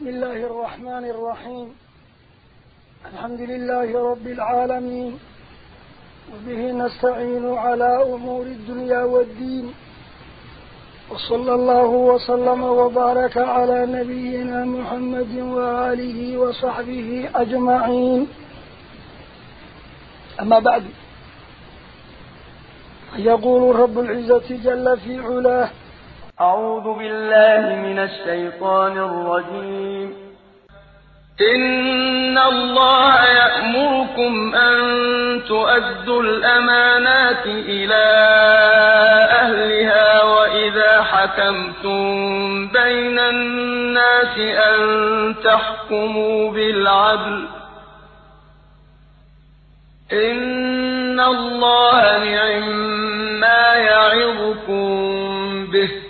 بسم الله الرحمن الرحيم. الحمد لله رب العالمين. وبه نستعين على أمور الدنيا والدين. وصلى الله وسلم وبارك على نبينا محمد وآله وصحبه أجمعين. أما بعد يقول رب العزة جل في علاه أعوذ بالله من الشيطان الرجيم. إن الله يأمركم أن تؤدوا الأمانات إلى أهلها وإذا حكمتم بين الناس أن تحكموا بالعدل. إن الله نعم ما يعظكم به.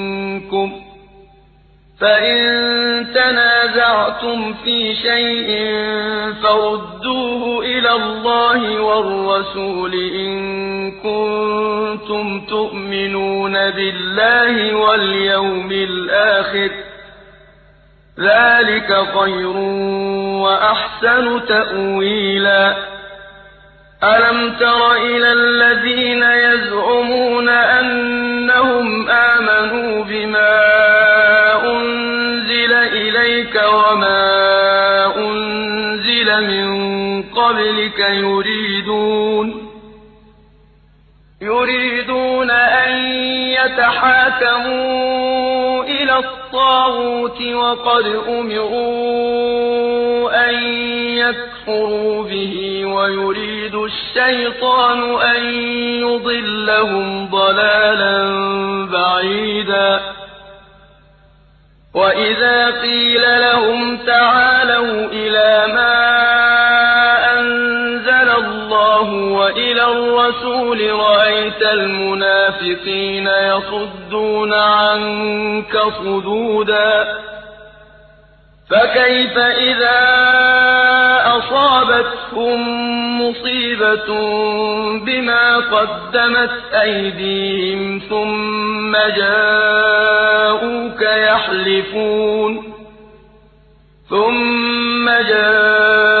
فإن تنازعتم في شيء فردوه إلى الله والرسول إن كنتم تؤمنون بالله واليوم الآخر ذلك خير وأحسن تأويلا ألم تر قبلك يريدون يريدون أن يتحاكموا إلى الطاغوت وقد أمروا أن يكفروا به ويريد الشيطان أن يضلهم ضلالا بعيدا. وإذا قيل لهم تعالوا إلى ما الرسول رأيت المنافقين يصدون عنك صدودا. فكيف إذا أصابتهم مصيبة بما قدمت أيديهم ثم جاءوك يحلفون. ثم جاءوك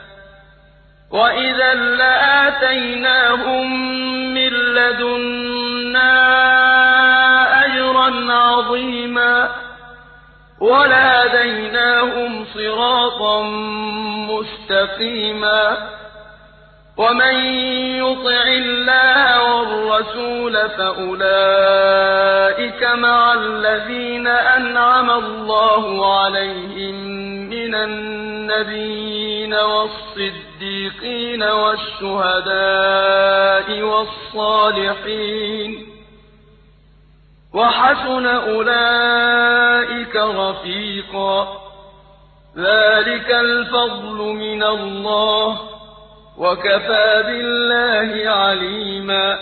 وَإِذًا لَّآتَيْنَاهُم مِّن لَّدُنَّا أَجْرًا عَظِيمًا ولاديناهم صِرَاطًا مُّسْتَقِيمًا ومن يطع الله والرسول فأولئك مع الذين أنعم الله عليهم من النبيين والصدق والشهداء والصالحين وحسن أولئك رفيقا ذلك الفضل من الله وكفى بالله عليما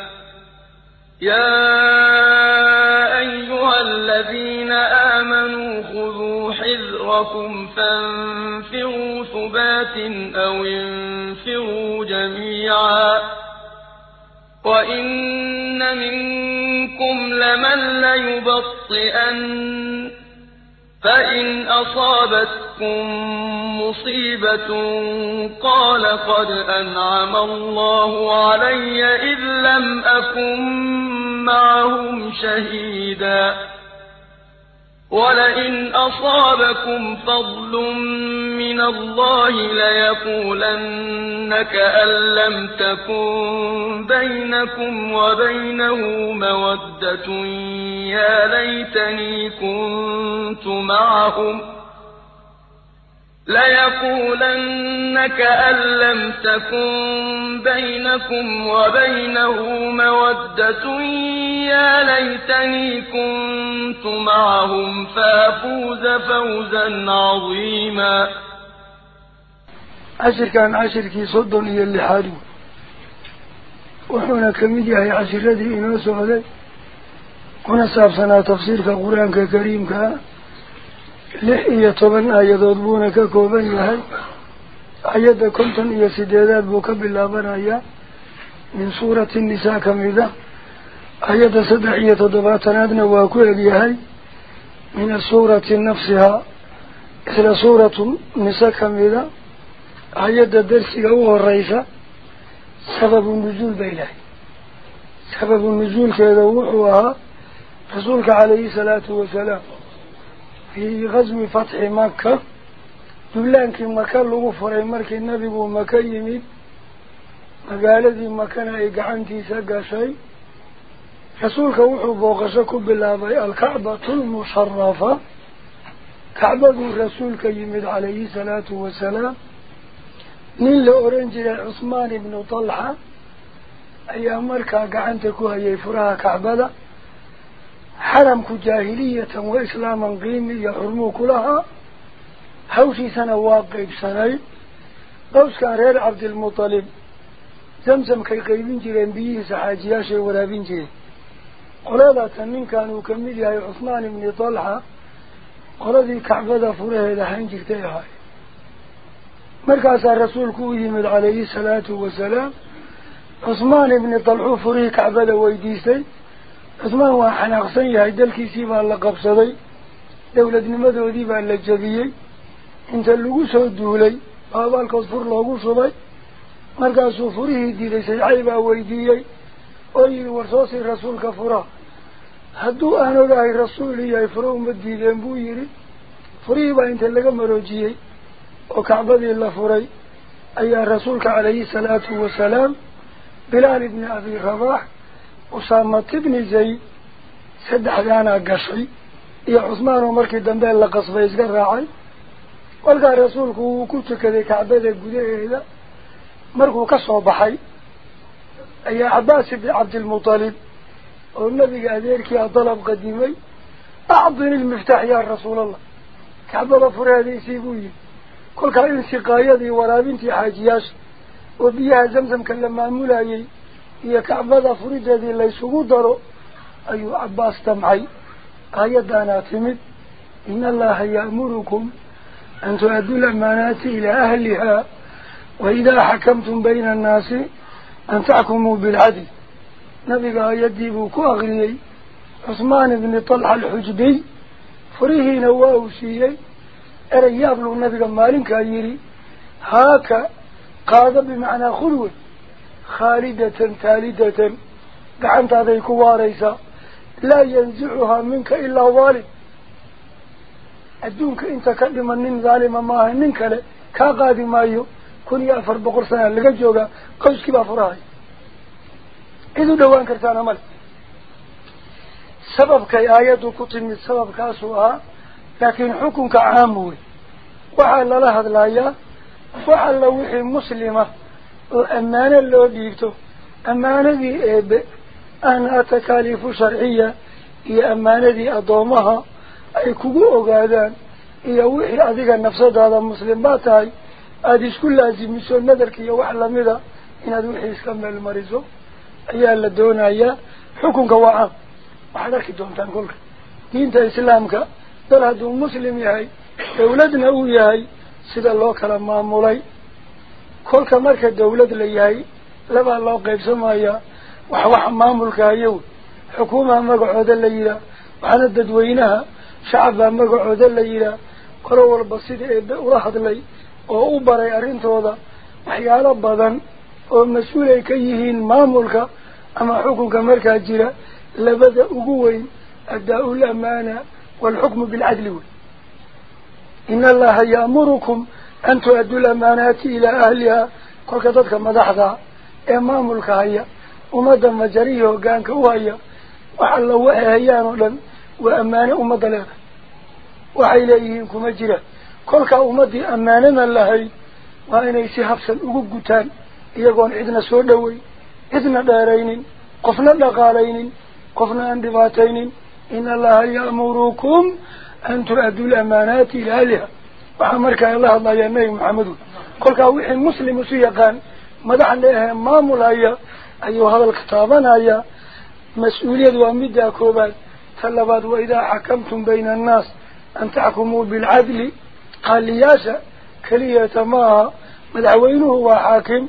يا أيها الذين آمنوا حذركم فانفروا ثبات أو انفروا جميعا وإن منكم لمن ليبطئن فإن أصابتكم مصيبة قال قد أنعم الله علي إذ لم أكن معهم شهيدا ولئن أصابكم فضل من الله ليقولن كأن لم تكن بينكم وبينه مودة يا ليتني كنت معهم ليقولن كأن لم تكن بينكم وبينه مودة يا ليتني كنت معهم فافوز فوزا عظيما. عشر كان عشر كي صدن إيا اللي حالو وحونا كميديا هي عشر الذي إنوسو علي كنا سابسنا تفسير كقرآن كريم كا لحية طبعا آيادات بونا ككوبان يهي آيادة كنتن إيا سيدادات بوكا باللابنا إيا من سورة النساء كميدة. آيادة سدعية ضباتنادنا واكو يهي من السورة نفسها. إلى سورة النساء كميدة. آيادة درسي هو الرئيسة. سبب النزول بإله سبب النزول كذا وحوها رسولك عليه الصلاة والسلام. في غزو فتح مكة. دولانك مكة لغو فري مركي النبي مكة يميد مقالدي مكة اي قعنتي سقى شيء. رسولك وحو بوغشك بالله الكعبة المشرفة. كعبة رسولك يميد عليه la oran jiray cusmaan ibnu talxa ayaa markaa gacanta ku hayay furaha kacbada حرم كجاهلية وإسلام قيم يحرمو كلها حوشي سنة واقعب سنة قوس كارير عبد المطلب. زمزم كي قيبين جيرين بيه سحاجياشي ولا بين جيرين قلالة من كانوا كميلي هاي عثمان بن طلحة. قلالي كعبادة فوريه لحين هاي مركز الرسول كويهمد عليه الصلاة والسلام. عثمان بن طلحو فوريه كعبادة ويديسي dalkiisii baa la qabsaday dowladnimadoodii baa la jebiyey inta lagu soo duulay baabaalkood fur loogu shubay markaasuu furihii diiday saycay baa weydiiyey oo yidhi war soo sii rasuulka fura hadduu aan ogahay rasuul yahay furo uma diideen buu yidhi furihii baa inta laga maroojiyey oo kacbadii la furay ayaa rasuulka calayhi salaatu wasalaam bilaal ibni abi rabaax zayd saddexdaanaa gashay iyo cusmaan oo markii dambe la qasbay iska raacay kolkaa rasuulku wuu ku tukaday kacbada gudaheeda markuu ka soo baxay ayaa cabbaas ibni cabdilmutalib oo nabiga adeerkii a dalab qadimay acdini lmiftaax yaa rasuulallah kacbada fureediisii buu yihi kolkaa in siqaayadii waraabintii xaajiyaasha oo biyaha zamsamka la maamulayay يا كعبة فريدة ذي اللي سقودروا أي عباس تمعي آية أنا تمت إن الله يأمركم أن تؤدوا الأمانات إلى أهلها وإذا حكمتم بين الناس أن تحكموا بالعدل نبي يدي بوكو أغني عثمان بن طلح الحجبي فريه نواه سيئي أرى يابلو النبي قال مالك قاد بمعنى خلوه خالدة تالدة دعمت هذه كواريسة لا ينزعها منك إلا ظالم. أدونك إنت كلمة من ظالم ماه منك لك كاقادي مايو كن يأفر بقرصان لك جوغا قوش كبا فراي إذو دوان كرتان أمل سببك آياتو كتن من سبب كاسوها لكن حكمك عاموي وعلى لها الآيات وعلى وحي مسلمة. Oo ammaano loo dhiibto ammaanadii eebe ahna atakaaliifu sharciya iyo ammaanadii addoomaha ay kugu ogaadaan iyo wixii adiga nafsadaada muslim baa tahay aada isku laasimiso nadarka iyo wax lamida inaad wixii iska meel mariso ayaa la doonayaa xukunka waa caam waxaad arki doontaan kolka diinta islaamka dal hadduu muslim yahay dawladna uu yahay sida loo kala maamulay كلك مركة دولة لياي لبا الله قيب سمايا وحوح مامل كايو حكومة مقعودة ليلة وحنا الددوينها شعبها مقعودة ليلة قروة البسيطة ورحض لي وقوبري أرين وضا وحيالة بضا ومسؤولي كيهين مامل كا أما حكومة مركة جيلة لبدأ أقوين الدولة مانا والحكم بالعدل إن الله يأمركم hoggaanka u haya wax alla waxay hayaan oo dhan waa ammaane ummadda leedahay waxay leeyihiin kuma jiraan kolkaa ummaddii ammaanana lahayd waa inay si habsan ugu gutaan iyagoon cidna soo dhaweyn cidna dheeraynin qofna dhaqaalaynin qofna aan dhibaataynin in allaha ya'murukum an tu-addu lamaanaati ilaa ahliha وحمرك الله الله يا نبي محمد كل كويح مسلم وسيا كان مدح له ما ملايا أيه هذا الكتاب نايا مسؤولية وامد يا كوبال تلبات وإذا حكمتم بين الناس أن تحكموا بالعدل قال لي ياسا كلية ما مدعوين هو حاكم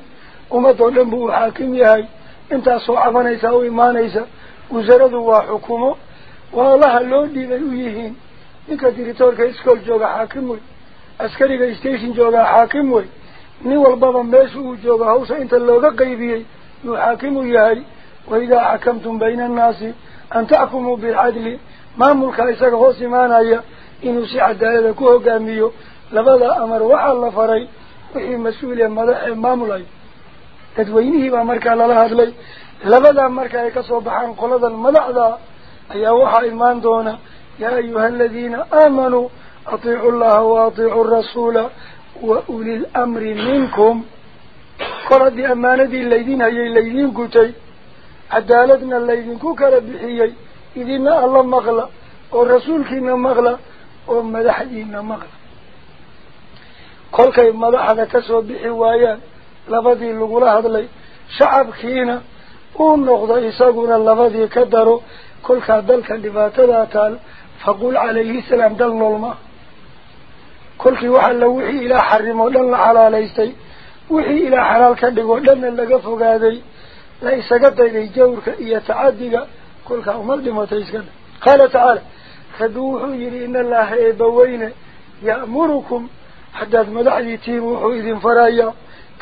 وما تعلم به حاكم يهي انت صعب نيسا وما نيسا وزرد هو حكومه والله اللون دي ذيهين انك تريتور كيسكول جوغ حاكمه أسكريك إستيشن جوغا حاكم وي نوال بابا ميسو جوغا هوسا إنت اللوغا قيبيي يحاكم وياي وإذا حكمتم بين الناس أن تحكموا بالعدل ما ملكا إساق هوسي مانايا إنو سيحد دائدة كوهو قاميو لبدا أمر وحا الله فري وحي مسؤولي مدعي مامولاي تدوينيه بأمركا للاهد لي لبدا أمركا يكسو بحان قلد المدع دا أي أوحا إلمان دونا يا أيها الذين آمنوا أطيعوا الله وأطيعوا الرسول وأولي الأمر منكم. قرد أمانة الليذين هي الليذين كتي عدالتنا الليذين ربي حيي. إذن الله مغلى. والرسول كنا مغلى. ومدحينا مغلى. قل كي مدحنا كسوى بحوايا لفظي هذا هذلي شعب كينا. ونغضى إساقنا لفظي كدروا كل كان دلك اللي فاتذا تال فقول عليه السلام دل نلمه la xalaalaystay wixii ilaa xalaal ka dhigoo dhanna laga fogaaday la isaga dayday jawrka iyo tacadiga kolkaa uma dhimatay iska dha qaala tacaala rabbi wuxuu yidhi in allaha eebbaweyne ya'murukum haddaad madaxdii tihiin wuxuu idin farayaa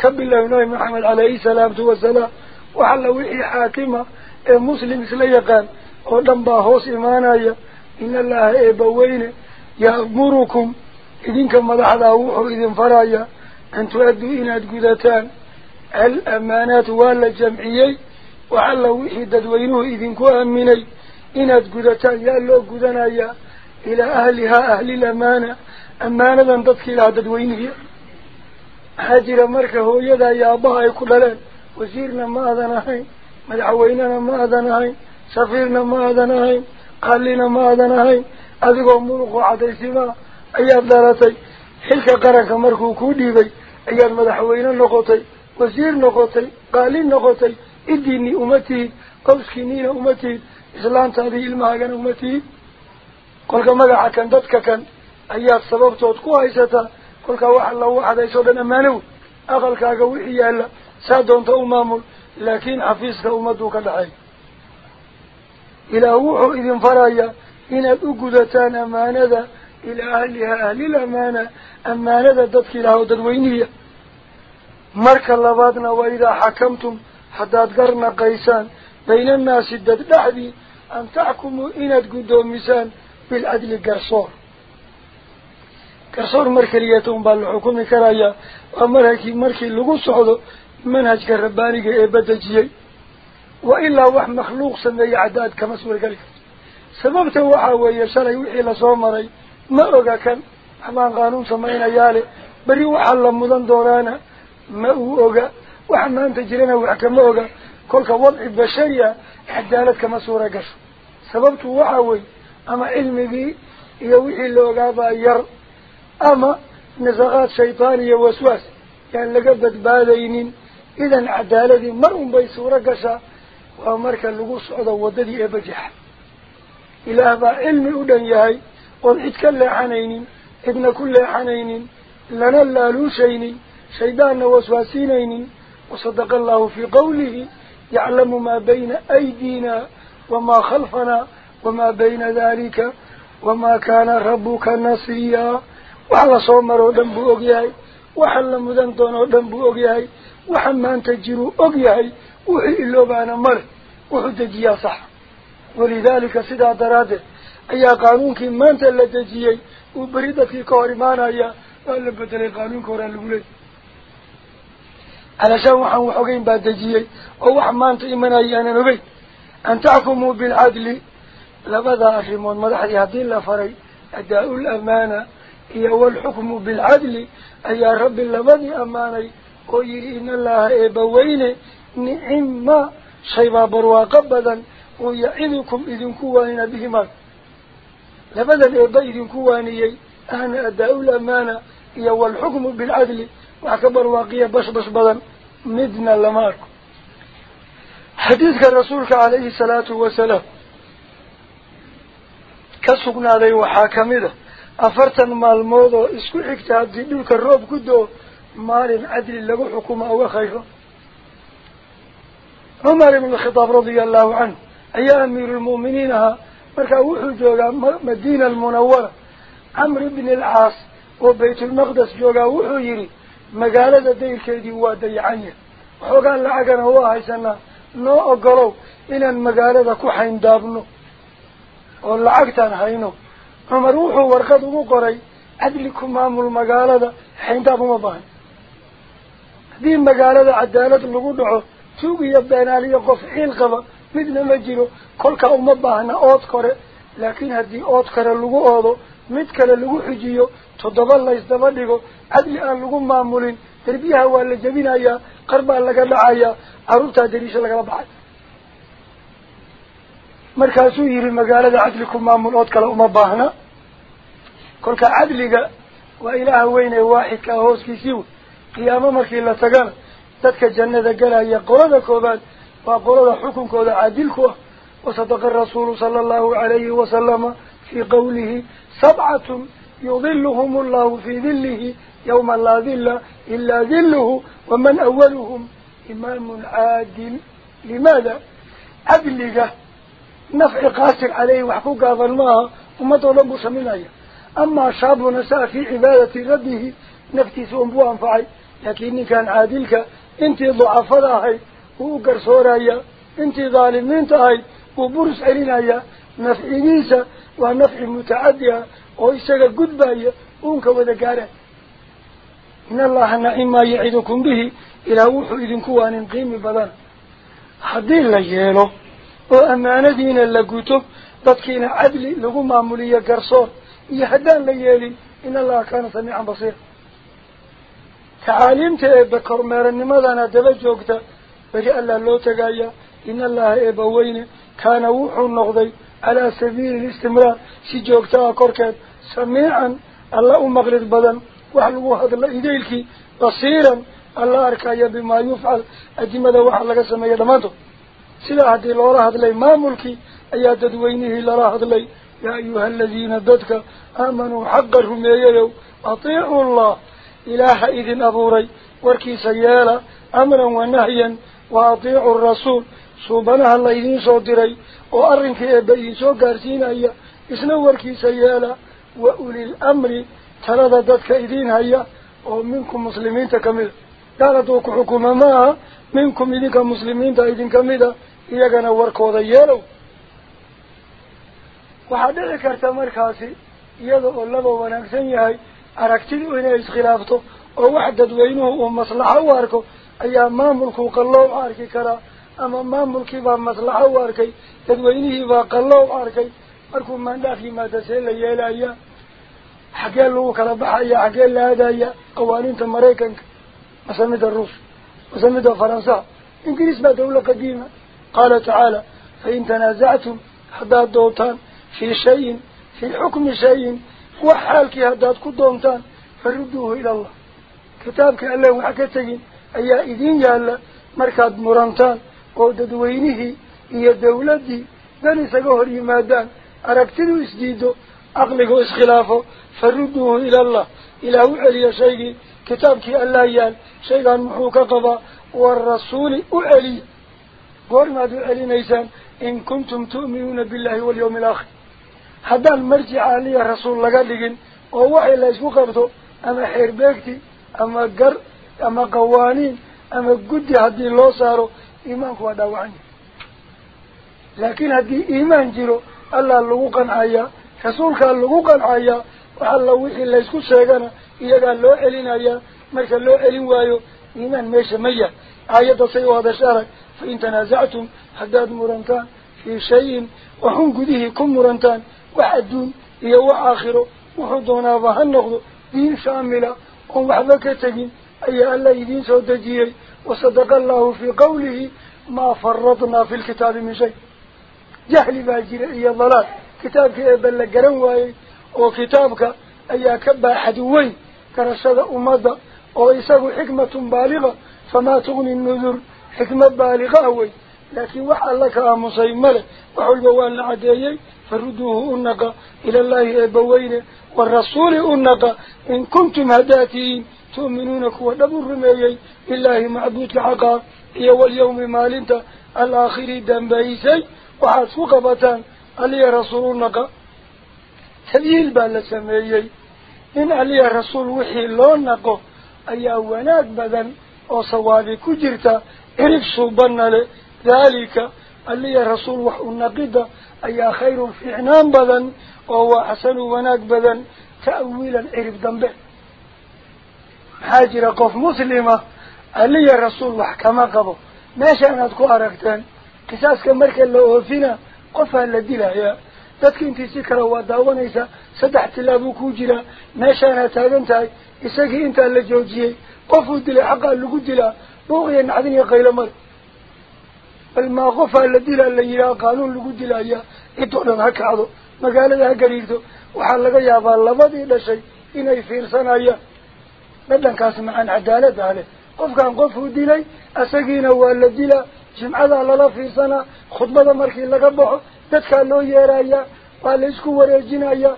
ka bilow nabi maxamed calayhi salaatu wasalaam waxalla wixii xaakima ee muslim isla yaqaan oo dhan baa hoos imaanaya in allaha eebbaweyne ya'murukum إذن كما هذا هو إذن فرايا أن تؤدوا إنا تقدتان الأمانات والا وعلى وحيد دوينه إذن كؤميني إنا تقدتان يالو قدنايا إلى أهلها أهل الأمانة. أمانة أن تدخل على دوينه حاجر مركه يدا يا يقول يقولنا وزيرنا ما ماذا نحن؟ مدعويننا ماذا نحن؟ سفيرنا ما ماذا نحن؟ قلنا ماذا نحن؟ أذقوا ملقوا عدسنا ayaad madaxweyne noqotay wasiir noqotay qaali noqotay idiinii uma tihid qawskiiniina uma tihid islaantaadii ilmahaagana uma tihid kolka magaca kan dadka kan ayaad sababtood ku haysataa kolkaa waxa lagu cadaysoo dhan ammaano wey aqalkaaga wixii yaalla saa doonta u maamul laakiin xafiiska ummaduu ka dhaxay ilaah wuxuu idin farayaa inaad u gudataan ammaanada إلى أهلها أهل الأمانة أمانة ذاتك إلى هودة وينية مارك الله بادنا وإذا حكمتم حتى أدقرنا قيسان. بين الناس الدد دحبي أن تحكموا إن تقدوا ميسان بالعدل القرصور قرصور مركليتهم بالحكم كرايا ومارك مركي لغو صعوده منهج كرباني إبادة جيي. وإلا وح مخلوق سنة عداد كما سبب توحى ويشاري وحي لصومري la mudan doonaana ma uu oga waxa maanta jirana wax kama oga kolka wadci bashari ah cadaalad kama suura gasho sababtu waxaa weeye ama cilmigii iyo wixii la ogaabaa yar ama nasaqaad shaytaan iyo waswaas yaan laga badbaadaynin idan cadaaladii mar unbay suuro gashaa waa marka lagu socdo waddadii ee bajaxa ilaah baa cilmi u dhan yahay ومحيت كل حنين ابن كل حنين لنا لوشين شيدان وسواسينين. وصدق الله في قوله يعلم ما بين أيدينا وما خلفنا وما بين ذلك وما كان ربك نصيا وعلى صومر ودنبو أغيهي وحل مدنطون ودنبو أغيهي وحمان تجيرو أغيهي وحي اللوبان مر وحدجيا صح. ولذلك سيدا درادة uu beri dadkii ka hor imaanaya waa la bedelay qaanuunka horaa lagu leeyay علشان وحن وحقين بعد دجيي أو وح ما أنت إيمانا أنا نبي. أن تحكموا بالعدل. لبدا أشرمون مدحدي هدين لفري؟ أداء الأمانة. هي والحكم بالعدل. أي رب لبدي أماني؟ ويري إن الله إبوين. نعم ما. شيبا برواقا بدا ويعذكم إذن كوانين بهما. لبدا إذن كوانيي. أنا أداء الأمانة هي والحكم بالعدل. وأكبر واقية بش بش بدن. مدنا لمارك. حديثك رسولك عليه الصلاة والسلام. كسقنا ذي وحاكمده أفرتن مالمود إسكو حكتاد دلك الروب كدو مال عدل لغو حكومة أو خيفة عمر بن الخطاب رضي الله عنه. أي أمير المؤمنين. مركا وحو جوغا مدينة المنورة عمرو بن العاص وبيت المقدس جوغا وحو يري magaalada dayrkeedii waa dayacanya waxoogaan lacagana waa haysanaa noo ogolow inaan magaalada ku xayndaabno oo lacagtaan hayno cumar wuxuu warqad ugu qoray cadli ku maamul magaalada xayndaab uma baahan haddii magaalada cadaalad lagu dhaco tuug iyo beenaaliyo qof xiil qaba ma jiro kolka uma baahna ood kore laakiin haddii ood kore lagu oodo mid kale lagu xujiyo toddoba laysdaba dhigo cadli aan lagu maamulin derbiyaha waa la jebinayaa qar baa laga dhacayaa carruurtaa dariisha lagala baxay markaasuu yihi magaalada cadli ku maamul ood kale uma baahna kolka cadliga waa ilaaha weyn ee waaxidka ah hooskiisii wey qiyaamo markii la tagana dadka jannada galaya qolada koobaad qolada xukunkooda caadilku ah wasadaqa rasuulu sala allahu calayhi wasalama fii qawlihi sabcatun يظلهم الله في ذله يوم لا ذل إلا ذله ومن أولهم إمام عادل. لماذا؟ عدلك نفع قاسر عليه وحقوق هذا وما طلبوا سمنايا أما شاب نساء في عبادة ربه نفتي سنبوه أنفعي. لكن كان عادلك. أنت ضعفضاهي وقر سورايا انت ظالمين تهي وبرس علينا نفع جيسة ونفع gudbaya uunka wada gaaraan in allaha nacimaa yacidukum bihi ilaah wuxuu idinku waanin qiimi badan haddii la yeelo oo ammaanadiina la guto dadkiina cadli lagu maamuliyo garsoor iyo haddaan la yeelin in allaha kaana samiican basiira tacaaliimta eebbe kormeeranimadana daba joogta loo tegaya in allaha eebba weyne kaana wuxuu noqday calaa sabiili listimraar si joogtaa korkeed سميعا الله مغلق بدن وحلقوا هذا الله إليك بصيرا الله أركايا بما يفعل أجمد وحلق سمية دمانته سلا الله هذا لي ما ملكي أيا تدوينه لله هذا لي يا أيها الذين ضدك آمنوا حقهم يلو أطيعوا الله إله إذن أبوري وركي سيالا أمرا ونهيا وأطيعوا الرسول. صوبناها الله إذن صدري وأرنك إبئي سو قارسين أيا إسنو وركي سيالا. وأولي الأمر تلد ذاتك إذين هيا. ومنكم مسلمين تكمل. قالتوك حكومة معها منكم إذنك مسلمين تأيدين كمدا إيقنا وركوضا يالو. waxaa dhici karta markaasi iyada oo laba wanaagsan yahay aragtidu inay iskhilaafto oo wax u ayaa maamulku qalloow arki karaa ama maamulkiibaa maslaxo u arkay dadweynihiibaa qalloow arkay markuu maandhaaf yimaada see la yeelaya xaggee lagu kala baxaya xaggee la aadaya qawaaniinta maraykanka mase mida ruush mase mida faransaha ingiriis baa dawla qadiima qaala tacaala fain tanaasactum haddaad doontaan fii shayin fii xukmi shayin wax xaalkii haddaad ku doontaan farudduuhu ila allah kitaabka alle waxa ka tegin idin yaalla markaad murantaan oo dadweynihii iyo dawladdii dan isaga hor yimaadaan aragtidu isdiido caqligu iskhilaafo farudduuhu ila allah ilaah u celiya shaygii kitaabkii allaa yaal shaygaan muxuu ka qabaa waarasuuli u celiya goormaad u celinaysaan in kuntum tu'minuuna billahi walyawmi alaakhir haddaan marjica aliya rasuul laga dhigin oo waxay la isku qabto ama xeerbeegti ama gar iimaanku waa dhaawacan yahay laakiin haddii iimaan jiro allaa lagu qancaya rasuulkaa lagu qancaya wax alla wixii laysku sheegana iyagaa loo celinayaa marka loo celin waayo iimaan meesha ma yahay aayadda say u hadasha arag fain tanaasactum haddaad murantaan fii shayin waxun gudihii ku murantaan wax adduun iyo wax aakhiro wuxuu doonaaba ha noqdo diin shaamila oon waxba ka tegin أي ألا يدين سودجيه وصدق الله في قوله ما فرضنا في الكتاب من شيء. جهل باجر أي الضلال. كتابك أبلغ قرنواي وكتابك أي أكبى حدوين كرشد أمضى وإساق حكمة بالغة. فما تغني النذر. حكمة بالغة أوي لكن وحى لك أمصي ملك وحو البوان العدايي فردوه أنك إلى الله أبوين والرسول أنك إن كنتم هداتي تؤمنون كوا دبر رميي إلهي معبود حقا يا واليوم مالنت الآخر دنبيسي وحاسو قبطان علي رسولنك. تليل بالسميي إن علي رسول وحي لونك. أي أولاك بذن وصوابي كجرت إرف صوبان لذلك علي رسول وحي النقيد أي خير في عنام بذن وهو حسن وناك بذن تأويلا إرف دنبيسي maxaa jira qof muslima aliya rasuul wax kama qabo meesha inaad ku aragteen qisaaska marka la oofina qofaa la dilayaa dadka intii si kale waa daawanaysaa saddex tilaabuu ku jiraa meeshaanaad taagan tahay isagii intaa la joojiyey qofuu dilay xaqaa lagu dilaa buuqiya naxdin iyo qaylo male bal maa qofaa la dilaa la yidhaha qaanuun lagu dilayaa cidoo dhan ha kacdo magaalada ha gariirto waxaa laga yaabaa labadii dhashay inay fiirsanayaan dhadhankaas macaan cadaalada leh qofkan qofuu dilay isagiina waa la dilaa jimcadaa lala fiirsanaa khudbada markii laga baxo dadkaa loo yeerayaa waa la isku wareejinayaa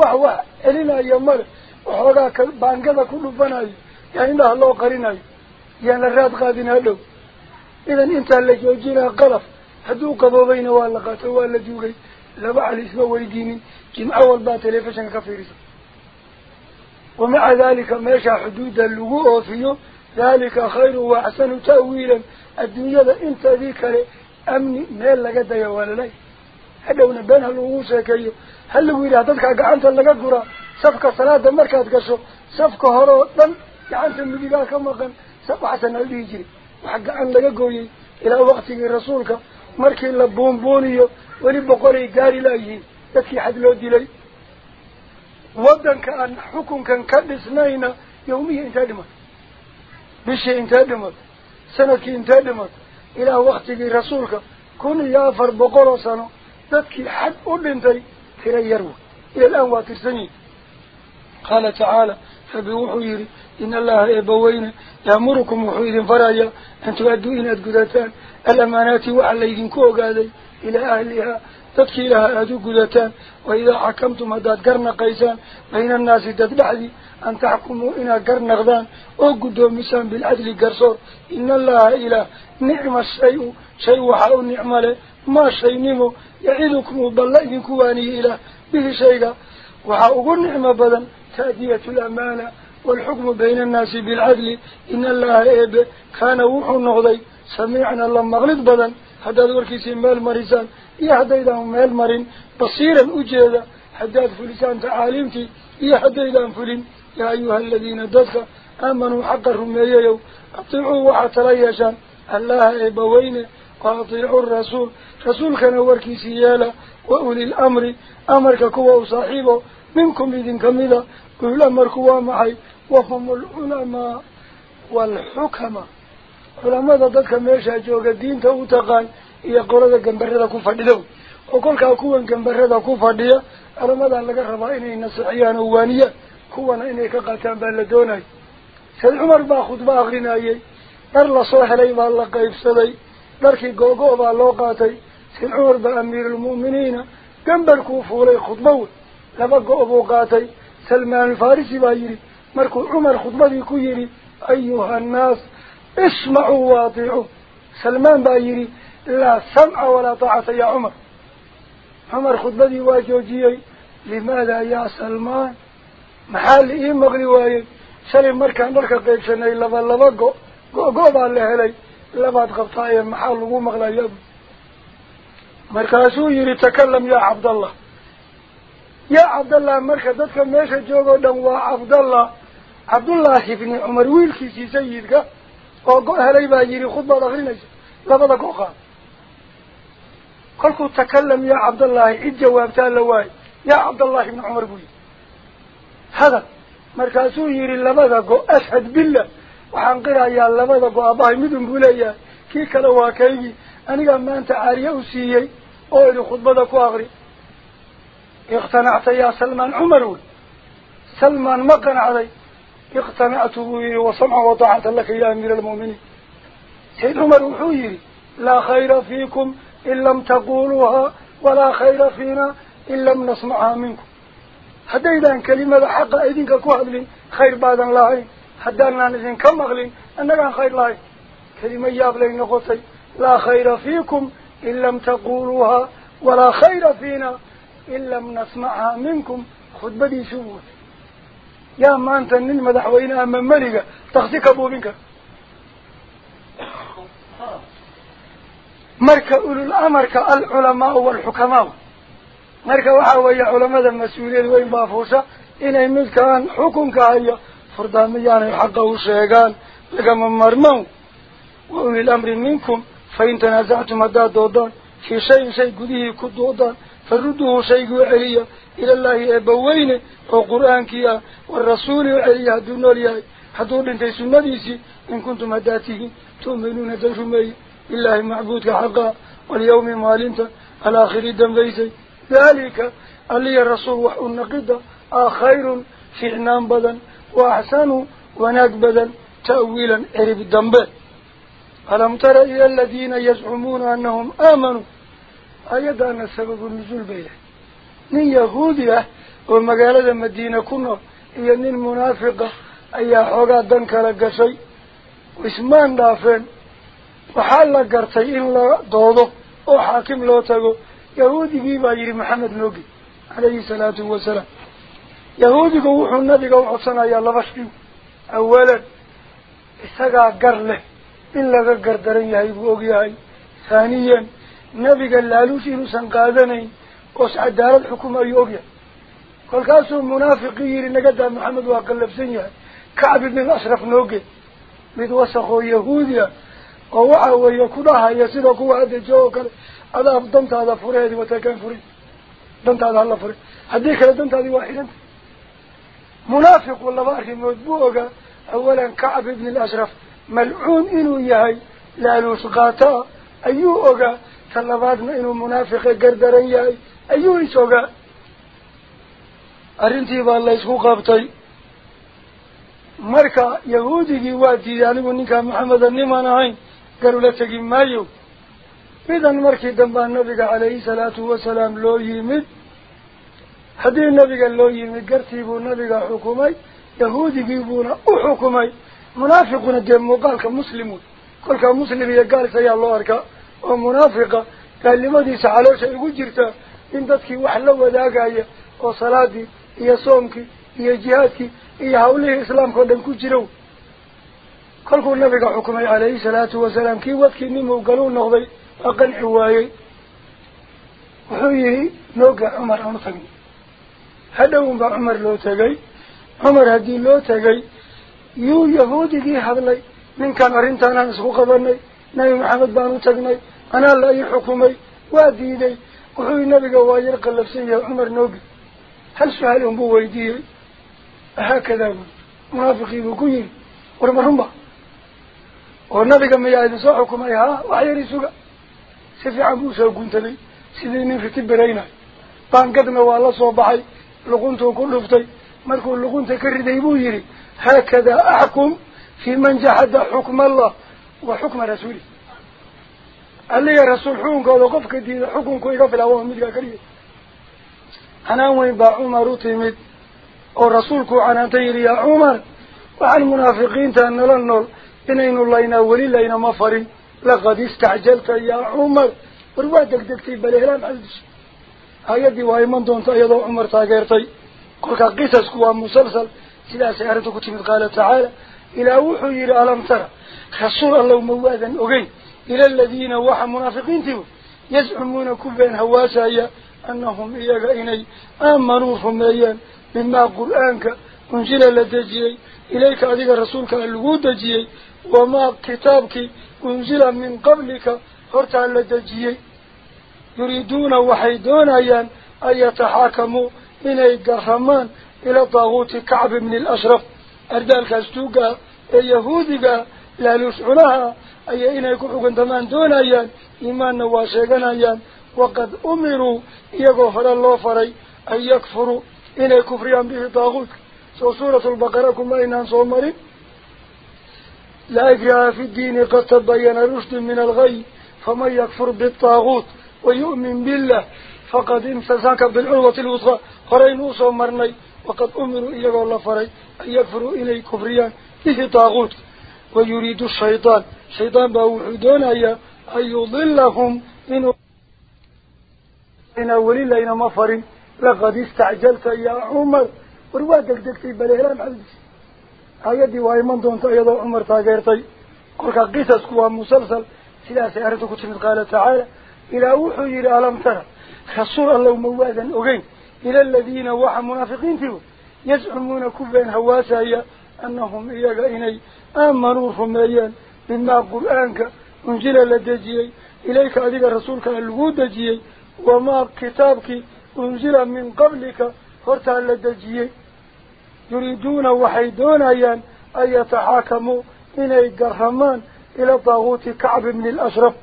wax wax celinayo male waxoogaa ka baangada ku dhufanayo yaa indhaha loo qarinayo yaan la raad qaadin hadhow idan intaa la joojinaa qalaf hadduu qaboobayna waa la qaato waa la duugay laba cali isma weydiinin jimco walbaa telefishinka ka fiirisa wamaca dalika meeshaa xuduudda lagu oofiyo dalika khayru wa axsanu ta'wiilan adduunyada intadii kale amni meel laga daya waa lalay hadhowna been ha lagugu sheekeeyo ha lagu yidhaha dadkaa gacanta laga guraa safka salaada markaad gasho safka hore oo dhan gacanta midigaa ka maqan saf xasan al dhihi jiray wax gacan laga gooyey ilaa waktigii rasuulka markii la buunbuuniyo weli boqolay gaari laayihiin dadkii xad loo dilay ودن كان حكم كان كدسناينا يوميا انت دمت بشي انت دمت سنك انت إلى وقت رسولك. كن يافر بقول سنة. تذكي حد ودنتي تريروا إلى الآن السنين. قال تعالى فبوحيري إن الله يبوين. يأمركم وحيد فرايا. أن تؤدوا إلى الجدتان الأمانات وعلى وعليكم كوغادي. إلى أهلها. دك لها ادو غدتان وإذا حكمتم هذا قرن قيسان بين الناس تدبعدي أن تحكموا ان قرن غدان أو غدومسان بالعدل قرصور. إن الله إله. نعم الشيء. شيء وحال نعمله ما شيء نمو. يعيدكم وبلغكم واني إله. به شيء. وحا اوغو نعم تاديه الأمانة. والحكم بين الناس بالعدل. إن الله إيه. كان وحو نقدي سميعنا الله مغلط بدن. حتى دوركيسي ميل مريسان إيا حتى إذا ميل مرين بصيرا أجهد حتى فلسان تعاليمتي. إيا حتى إذا فلين. يا أيها الذين دفع. آمنوا حقرهم يييو. أطيعوا وعطريشان الله إبوين. وأطيعوا الرسول. رسول كان وركيسي يالا. وأولي الأمر. أمرك كوا وصاحبه منكم إذن كميلا. قول أمر كوا معي. وهم العلماء والحكمة علماء ذلك ميشا جوا الدين تو تقال يقول هذا جنبر هذا كوفة ديو وكل كأكون جنبر هذا كوفة ديا علماء ذلك ربعيني نصيحة نوانية كونا إني كقتان بلدوني سيد عمر باخذ باغرنا يي أرلا صاح لي والله قيف سلي لكن جو جو باللقاتي سيد عمر بأمير المؤمنين جنبر كوفة لي خطبوا لما جو قاتي سلمان الفارسي بايري مركو عمر خطبة يكويري أيها الناس ismacuu waatiicuu salmaan baa yidhi laa samca walaa taacata yaa cumar cumar khudbadii waa joojiyey limaada yaa salmaan maxaa la ii maqli waayey shalay markaan dharka qaybsanay laba laba go go-go baa la helay labaad qabtaaye maxaa lagu maqlayaa markaasuu yihi takalam yaa cabdallah marka dadka meesha joogoo dhan waa cabdallah cabdullaahi ibni cumar wiilkiisii sayidka go- qaad kolkuu takalam yaa cabdallahi cid jawaabtaa la waayo yaa cabdallahi ibni cumar buu yihi hadal markaasuu yihi labada go- ashhad billah waxaan qirayaa labada go- aabbahay midun buu leeyahay kii kale waa kaygii anigaa maanta caariye u siiyey oo idhi khudbada ku akri iqtanacta yaa salmaan cumar wey salmaan ma qanacday اقتنعته وصمع وطاعة لك يا أمير المؤمنين. حيث مروحوه لا خير فيكم إن لم تقولوها ولا خير فينا إن لم نسمعها منكم. حتى إذا كلمة حق إذنك كهب خير بعد الله حتى أننا إذن كم أغلين أنك خير الله كلمة يابلين نقصي لا خير فيكم إن لم تقولوها ولا خير فينا إن لم نسمعها منكم. خد بدي شوه يا ما أنت نين مدح وين أم مريقة تخذك أبو منك. مركا أولو الأمر كالعلماء والحكماء. مرك مركا وحاوية علماء المسؤولين وين بافوسة. إنه من كان حكم كهية فردامياني يعني حقه الشيقان لكما مرمو وأولي الأمر منكم. فإن تنازعتم هذا دودان في شيء شيء قديه كدودان. فردوه شيخ وعليا إلى الله أبوين وقرآن كيا والرسول وعليا دون الله حدود انتي سنة ديسي إن كنتم هداته تؤمنون دلشمي الله معبود حقا واليوم ما مالنت الآخر دم بيسي ذلك اللي الرسول وحق النقدة آخير آه، في عنام بذن وأحسن وناك بذن تأويلا عرب الدنبه ألم ترى إلى الذين يزعمون أنهم آمنوا ah ku nool iyo nin munaafiqa ayaa xoogaa dan kala gashay ismaan dhaafeen waxaa la gartay in la doodo oo xaakim loo tago yahuudigii baa yidhi maxamed noogi calayhi salaatu wasalaam yahuudigu wuxuu nabiga u codsanayaa laba shay awalan isagaa gar leh in laga gardaran yahay buu ogyahay haaniyan نبي قال لالوسي نسنقاذني قص عدارة الحكومة يوقع. قال كاسو منافقي يري نقدها محمد وقلب سنيا كعب بن الأشرف نوقع. مدوسخوا يهوديا. قوعوا يكونها يسيدكوا عدد جوكر أذهب دمت هذا فريد دي وتكن فريه دمت هذا الله فريه هديك لدمت هذه واحدة. منافق والله بارك مدبوغا أولا كعب بن الأشرف ملعون إنو يهي. لالوس قاتا. أيوه ogaa arrintii baa la ysku qabtay marka yahuudigii waa diiday anigu ninkaa maxameda niman ahayn garula tegi maayo idan markii dambaa nabiga calayhi salaatu wasalaam loo yimid haddii nabiga loo yimid gartii buu nabiga xukumay yahuudigii buuna u xukumay munaafiquna dee muuqaalka muslim wey kolkaa muslim iyo gaalis ayaa loo arkaa dadkii wax la wadaagaya oo salaadii iyo soomkii iyo jihaadkii iyo hawlihii islaamka o dhan ku jiro kolkuu nabiga xukumay calayhi salaatu wasalaam kii wadkii nimuu galuu noqday waa qanci waayey wuxuu yihi noogaa cumar aan u tagnay hadhowun baa cumar loo tegay cumar haddii loo tegay yuu yahuudigii hadlay ninkan arrintaanaan isku qabanay nabi maxamed baan u tagnay أنا الله حكمي وديدي وحي النبي قواجر قلب سيدي وعمر نوبي هل سؤالهم هو ويديني هكذا منافقي بكين ورمهم با والنبي قم يأذي صاح حكمي ها وحي موسى سفي لي وقنتني سيديني في تبرينا طان قدم والله صباحي لقنته كل فتي ملكو لقنته كرده يري هكذا أحكم في من جحد حكم الله وحكم رسوله rasuul xukunkooda qofka diida xukunku iga filaawa midkaa keliya canaan weyn baa cumar u timid oo rasuulkuu canaantay yidhi yaa cumar waxaan munaafiqiinta nala nool inaynu laynaa weli laynama farin laqad istacjalta yaa cumar war waa degdegtay balehelaan xadisha hay-addii waa iman doonta iyadoo cumar taageertay kolkaa qisasku waa musalsal sidaasay arrinta ku timid qaala tacaala ilaah wuxuu yidhi alam tara rasuul allow ma waadan ogeyn إلى الذين وحى منافقين تبو. يزعمون كبين هواسايا أنهم إياك إني آمنوا فميا مما قرآنك منزل لدجي إليك أذيك رسولك اللقود دجي وما كتابك منزل من قبلك قرت لدجي يريدون وحيدون أن يتحاكموا إلى الرحمن إلى طاغوت كعب من الأشرف. أردالك استوقا اليهودك لا لسعونها أي إنا يكون دمان دون أيان إيماننا واشيغان أيان وقد أمروا يقول هذا الله فري أن يكفروا إنا يكفريان به طاغوت سورة البقرة كما إن صومرين لا إقراء في الدين قد تبين رشد من الغي فمن يكفر بالطاغوت ويؤمن بالله فقد انفزاك بالعروة الوطغى خرينوا صومرني وقد أمروا يقول الله فري أن يكفروا إنا يكفريان به طاغوت ويريد الشيطان شيطان بوحدون أن يضلهم إنه إن أولي لين مفر. لقد استعجلت يا عمر. وروادك دكتي بليلان حدث آيادي وايمان دونت أيضا عمر تاقيرتي قلت قصص كوا مسلسل. سلاسة أردت كتمت قال تعالى. إلى وحي إلى ألم ترى. رسول الله موادا أغين إلى الذين وحى منافقين فيه. يزعمون كبين هواسايا أنهم بما قرآنك انزل لدجيي إليك أذيك رسولك الودجيي وما كتابك انزل من قبلك فرتا لدجيي يريدون وحيدون أيان أن يتحاكموا إني قرهمان إلى طاغوت كعب من الأشرف.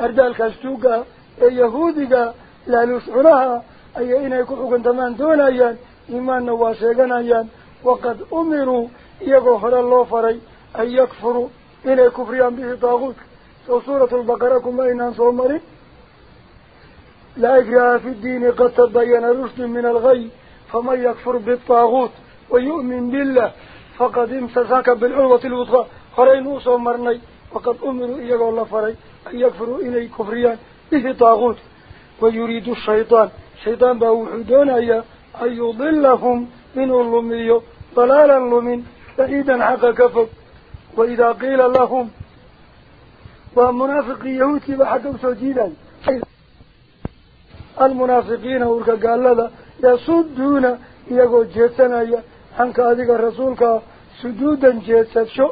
أردالك أستوقا ee yahuudiga laaluus cunaha ayay inay ku xuguntamaan doonayaan iimaanna waa sheeganayaan waqad umiruu iyagoo hore loo faray an yakfuruu إن كفريان به طاغوت. سورة البقرة كما أنصُوا صومري لا إكراه في الدين قد تبين رشد من الغي فمن يكفر بالطاغوت ويؤمن بالله فقد امتزاك بالعروة الوطغى خرينو صومرني وقد أمروا إياه الله فري أن يكفروا إليه كفريان به طاغوت. ويريد الشيطان شيطان باوحدون أي أن يضلهم من اللمي ضلالا لمن بعيدا حق كفر. وإذا قيل لهم ومنافق يهودي بحق سجيدا. المنافقين ورك قال لذا يصدون يقول جيتنا عنك هذه رسولك سجودا جيتنا. شو؟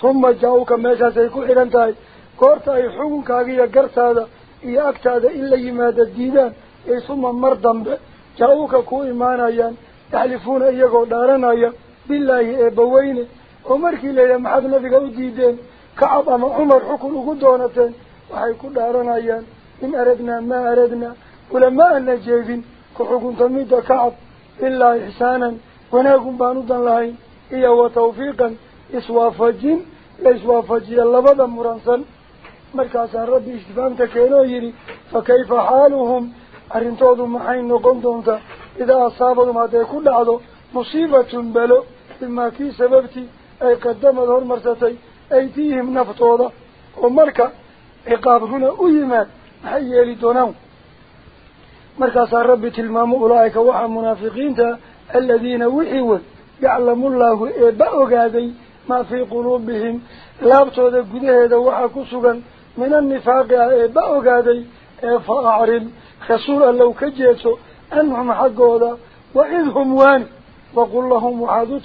ثم جاءوك ميشا سيكون إلانتاي قرت أي حكمك هذه قرت هذا iyo agtaada in la yimaado diidaan ee suma mar dambe jaa-uuka ku imaanayaan yaxlifuuna iyagoo dhaaranaya bilaahi eebbaweyne ومركي لا محد نبي قوتي دين كعب أما عمر حكم قدونة وحيكون دارنا يان إن أردنا ما أردنا ولما أن جيفين كحكم تميد كعب إلا إحسانا وناكم بانودا لهين إياه وتوفيقا إسوافجين الله اللبضا مرانسا مركز ربي اشتفان تكينو يري فكيف حالهم أرنتوضوا محين نقوم إذا أصابوا ما تكون لعضو مصيبة بلو بما في سببتي أي قدمت هور مرتتي أيديهم نفطوضة ومركا عقاب هنا أيمان حي يلدونه مركا صار ربي تلمام أولئك وحا منافقين تا الذين وحيوا. يعلم الله إباءوا قادي ما في قلوبهم. لابتوضة قده هذا وحا كسوغا من النفاق إباءوا قادي فأعرم خسورا لو كجيتو أنهم حقوا هذا وإذ هم وان. وقل لهم وحادو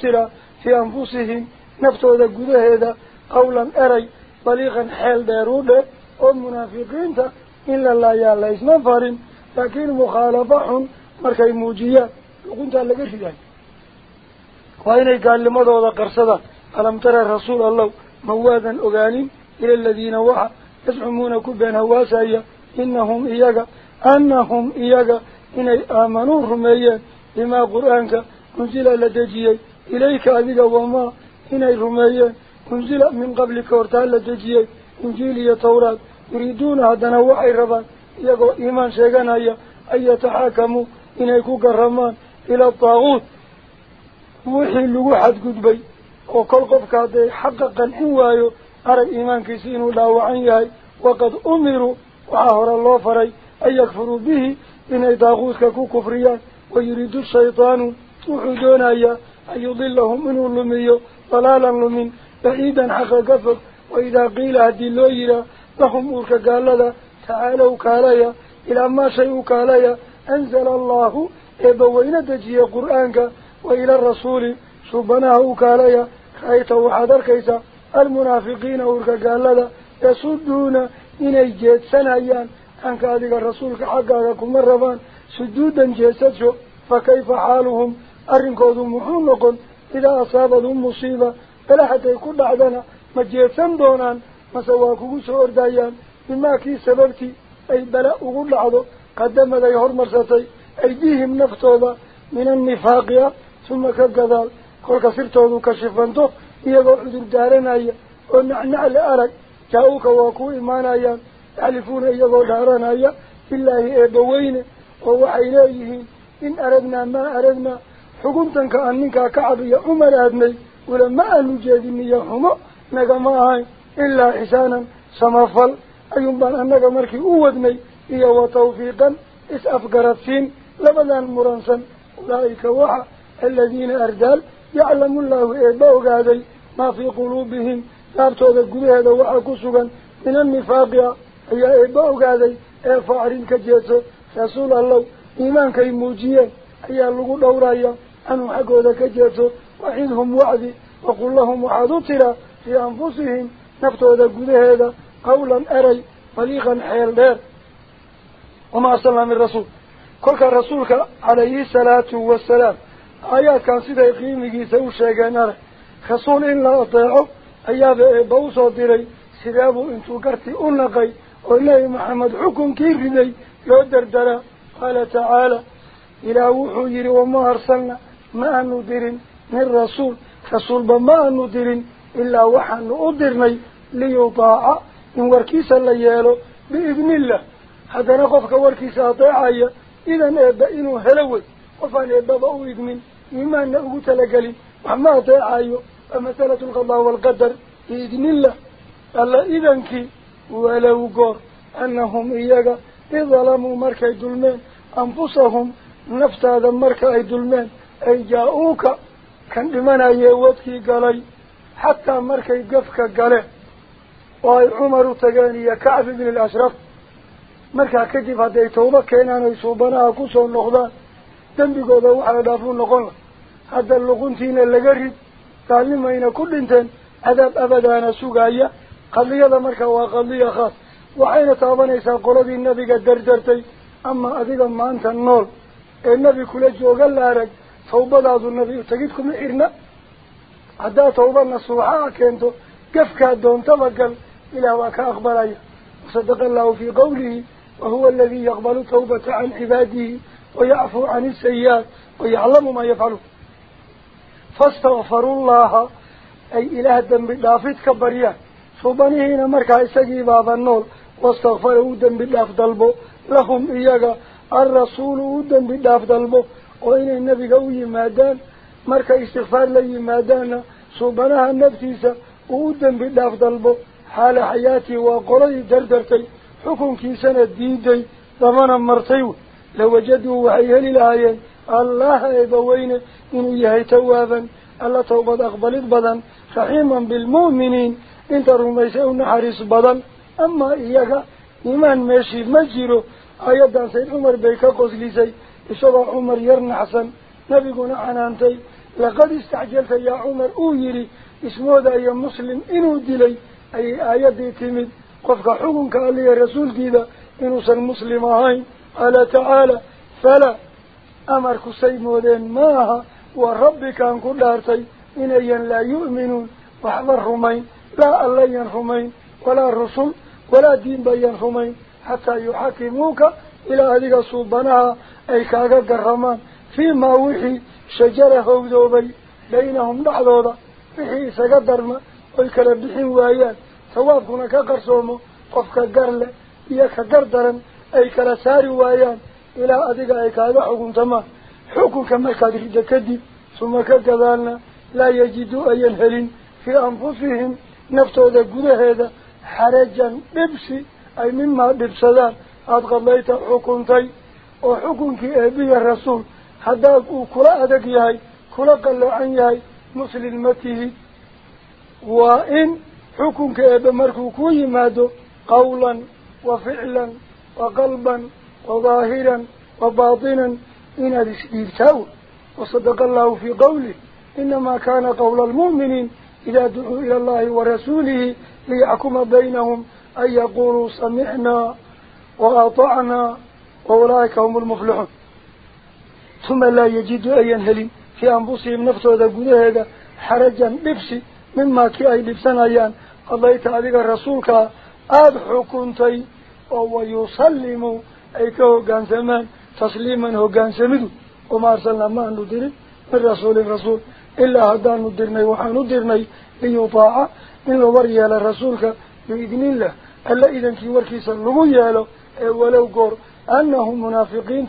في أنفسهم نفتو ذا قده هذا قولا أري بليغا حال داروده ومنافقين تا إلا الله يا الله إسمان فارن لكن مخالفهم مركي موجية. وقنت على قده وإن قال لماذا ذا قرصدا. ألم ترى رسول الله موادا أغانين إلى الذين وحا يزعمون كبين هواسا إنهم إياك. أنهم إياك. إن آمنوا رميا بما قرآنك نزل لدجي إليك أذيك وما هنا الرمية أنزل من قبل كورتان لججية إنجيل توراة يريدون هذا نوع ربا يقول إيمان شيغان ايا أي تحاكموا؟ هنا يكوك الرمان إلى الطاغوت. وحي اللوحات قدبي وكل قفك هذا حقق الهوايو أرى إيمان كسينو لاو عنيهاي وقد أمروا وعهر الله فري. اي يكفروا به. هنا يتاغوت كوكفريا ويريد الشيطان وحجون ايا يضلهم من اللميو ضلالا لمن بعيدا حقا قفر وإذا قيل هدي اللويلة لهم أولك قال لها تعالوا كاليا إلى ما شيءوا كاليا أنزل الله إبوين دجي قرآنك وإلى الرسول سبناه كاليا خيته وحضر كيسا المنافقين أولك قال لها يسدون إن يجيت سنعيان أنك هذه الرسول حقا لكم الربان سدودا جيستشو فكيف حالهم؟ أرنكوذ محنقون إذا أصابت مصيبة فلا حتى يكون بعدنا مجيثاً دونان ما سواكوه سعر دايان بما كي سببتي أي بلاء أقول لعضو قدم ذي هرمر ساتي أيديهم نفتوضا من النفاق ثم كالقذال كل كثيرتوضو كشفانتو إيضو حدود دارنا أي ونعنع لأرك جاءوك واكو إيمان أي تعلفون إيضو دارنا أي إلهي إيبوين ووحي إليه إن أردنا ما أردنا aadnay wala ma aanu jeediniyo xumo nagama ahayn ilaa xisaanan samafal ayuun baan annaga markii u wadnay iyo wa tawfiiqan is-afgaradsiin labadan muransan ulaa'ika waxa aladiina ardaal yaclamu llaahu eebba ogaaday maa fii quluubihim laabtooda gudaheeda waxaa ku sugan min annifaaqi a ayaa eebba ogaaday ee faacrin ka jeedso rasuul allow iimaankay muujiyeen ayaa lagu dhowraya jeedso wacidhum wacdi waqul lahum waxaad u tiraa fii anfusihim naftooda gudaheeda qawlan eray baliiqan xeel dheer wamaa arsalnaa min rasuul kolka rasuulka calayhi salaatu wasalaam aayaadkan siday qiimigiisa u sheegeen arag rasuul in la adeeco ayaaba eebba usoo diray sideebuu intuu gartii u naqay oo nebi maxamed xukunkii riday loo dardaraa qaala tacaala ilaah wuxuu yidhi wamaa arsalna rasuul rasuulba ma aanu dirin ilaa waxaanu u dirnay liyutaaca in warkiisa la yeelo biidnillah haddana qofka warkiisa adeecaya idan eebba inuu helo wey qofaan eebbaba u idmin iimaanna ugu talagelin wax ma adeecayo waa masalatu alqadaa waalqadar biidnillah alla idankii walow goor annahum iyaga id dalamuu markay dulmeen anfusahum naftaada marka ay dulmeen dhimanayee wadkii galay xataa markay gafka galeen oo ay cumar u tageen iyo kacb ibn alashraf markaa kadib hadday tawba keenaan oy suubanaha kusoo noqdaan dembigooda waxaa dhaafuu noqon la hadda luquntiina laga rid gaalnimayna ku dhinteen cadaab abadaana sugaya qadiyada marka waa qadiya khaas waxayna taabanaysaa qoladii nebiga dardartay ama adiga maanta nool ee nebi kula jooga la arag haddaa tawba nasuuxa a keento gafkaa doontaba gal ilaah waa ka aqbalaya wasadaqa allahu fii qawlihi wahuwa aladii yaqbalu tawbata can cibaadihi wayacfuu can isayi'aat wayaclamu maa yafcaluun faastakfaru llaha ay ilaah dembi dhaafid ka baryaan subanihiina markaa isagii baaba nool wastakfara u dembi dhaaf dalbo lahum iyaga alrasuulu u dembi dhaaf dalbo وإن النبي قوي مادان مرك استغفار لي مادانا صوبناها النفسيسة وقدم بالأفضل بو حال حياتي وقرأي دردرتي حكم كيسان الديدي ضمانا مرتيو لو وجدوا وحيهل الآيان الله يبوين إنه يهي توابا ألا توبض أقبلت بدا خحيما بالمؤمنين إنت رميسون حريص بدا أما إياك إيمان ماشي مجيرو أيضا سيد عمر بيكا قسلي isagoo cumar yar naxsan nebiguna canaantay لقد استعجلت يا عمر أويري اسمه ذا يا مسلم إنو دلي أي آياتي تمد قفك حكمك علي رسول كذا إنو سن مسلم هاي قال تعالى فلا أمرك سيمودين ماها وربك أن كدارتي إنيا لا يؤمنون وحضر رمين لا الله ينرمين ولا رسول ولا دين رمين حتى يحكموك إلى هذه صوبناها أي كاغا قرمان فيما وحي شجرة هودوبي بينهم لحظوظة وحي سقدرنا ويكلا بحين وايان. ثوابكنا كقرصومو قفك قرل إياك قردرا أي كلا ساري وايان. إلى أدقى أي كاغا حكم تمام حكم كما كادر كدب ثم كذلنا لا يجدوا أي هلين في أنفسهم نفتو ذا هذا حرجا ببسي. أي مما ببسدان أدغليت حكمتي وحكمك أبي الرسول حداك كلا أدك ياي كلا قل عن ياي مسلم مته وإن حكمك أبي مركو كوي مادو قولا وفعلا وقلبا وظاهرا وباطنا إن هذا سيبتاو وصدق الله في قوله إنما كان قول المؤمنين إذا دعوا إلى الله ورسوله ليحكم بينهم أن يقولوا سمعنا وأطعنا وأولئك هم المفلحون. ثم لا يجدوا أي ينهلين في أنفسهم نفسه هذا قده حرجا لبسي مما كي أي لبسان أيان. الله تعالى رسولك أد حكمتي وهو يسلم أي كهو كان زمان تسليما هو كان سمدو. وما أرسلنا ما ندري من رسول الرسول إلا هدان ندرني وحان ندرني ليطاع من وري على رسولك بإذن الله. ألا إذا كي وركيسا لغو يالو ولو قور أنهم منافقين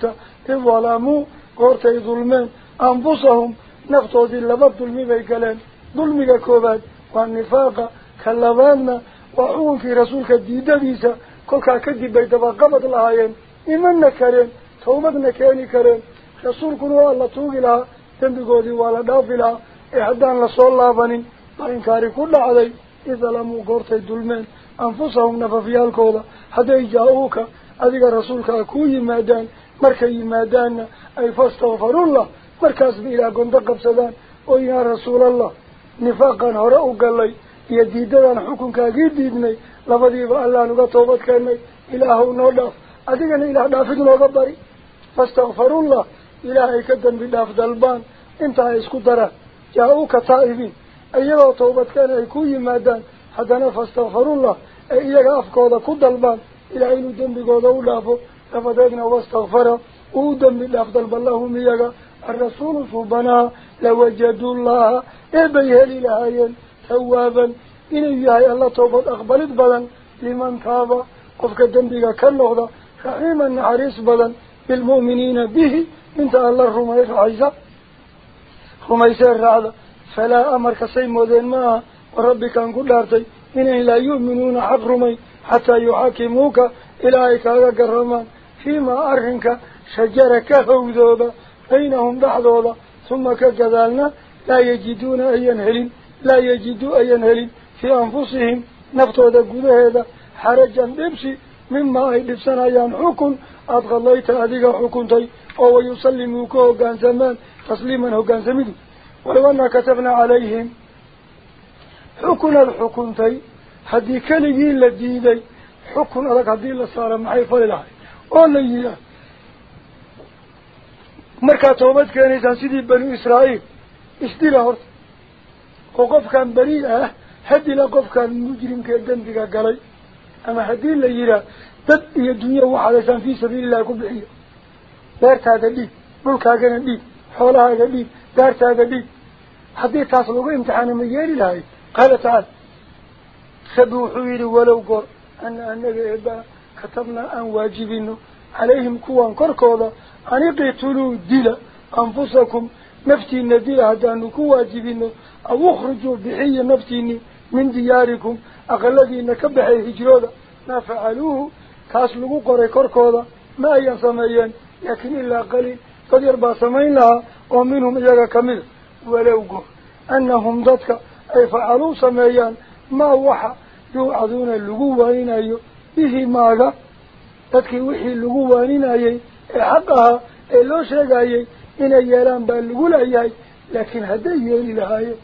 إظلاموا قورتي ظلمين. أنفسهم نفتو ذي اللبات ظلمي بيكالين ظلمي كوبات والنفاق كاللباننا وحوم في رسولك الديدة ديسا كلها كدب بيتبا قبض لهايين إمنا كرين توبتنا كيني كرين. رسولكم هو الله توقي لها تنبقودي ولا دافي لها إحدان لصول لابنين. وإنكاري كل عدي. إذا لموا قورتي ظلمين. أنفسهم نففيالكودا حتى أذيك رسولك أكو يمادان مركا يمادان أي فاستغفروا الله مركز بإلى قندق بسدان. ويا رسول الله نفاقا هراء قال لي يديدان حكمك أجيدني لفضيب الله نقا توبت كأني إله نوداف أذيكنا إله دافد نوغبري. فاستغفروا الله إلهي كدن بداف دلبان. انتهى اسكو درا جاءوك طائبين أيضا توبت كان يكون يمادان حتى فاستغفروا الله إيجا أفكوذا كد البان إلى إنو دنبقوذا ولافو لفدقنا واستغفر ودنب الأفضل بالله ميجا الرسول صوبنا لوجدوا الله إبيه للهايين ثوابا إن إياه الله توبت أقبلت بلن لمن تاب. قفك دنبقا كاللغة رحيما نحريس بلن بالمؤمنين به. إنت الله رميس عيسى رميس الرعد فلا أمر كسيم ذين معه وربك أن حتى يحاكموك إلهك هذا قرمان فيما أرهنك شجرك هوذوبا بينهم بحضوبا ثم كذلنا لا يجدون أي هلين. لا يجدوا أي هلين. في أنفسهم نفتو ذا هذا. حرجا ببسي مما لبسنا أيام حكم. أدغليت أذيك حكمتي أو يسلموك وقان زمان. تسليما وقان زميدو ولو أننا هدي كلجي لديدي حكم أدك هدي لصار معي فلله أولا يا مركا توبت كان سيدي بنو إسرائيل هرت وقف كان بريئة هدي لقف كان مجرم كدن بك قلي أما هدي ليرا dad iyo dunyo waxaadaysaan fii sabiilillahi ku bixiyo beertaada dhiig dhulkaagana dhiig xoolahaaga dhiig daartaada dhiig haddii taas lagu imtixaano ma yeeli lahay qaala tacaala anaga eebaa katabnaa aan waajibino calayhim kuwan korkooda an iqituluu dila anfusakum naftiina dila haddaanu ku waajibino aw ukhrujuu bixiya naftiini min diyaarikum aqaladiina ka baxay hijrooda maa facaluuhu kaas lagu qoray korkooda ma ayan sameeyeen laakiin ilaa qaliil dad yar baa samayn lahaa oo minhum iyaga kamida walow goor annahum dadka ay facaluu sameeyaan maa waxa lagu waaninayey ee xaq ahaa ee loo sheegayey inay yeelaan baa lagu leeyahay laakiin hadday yeeli lahaayeen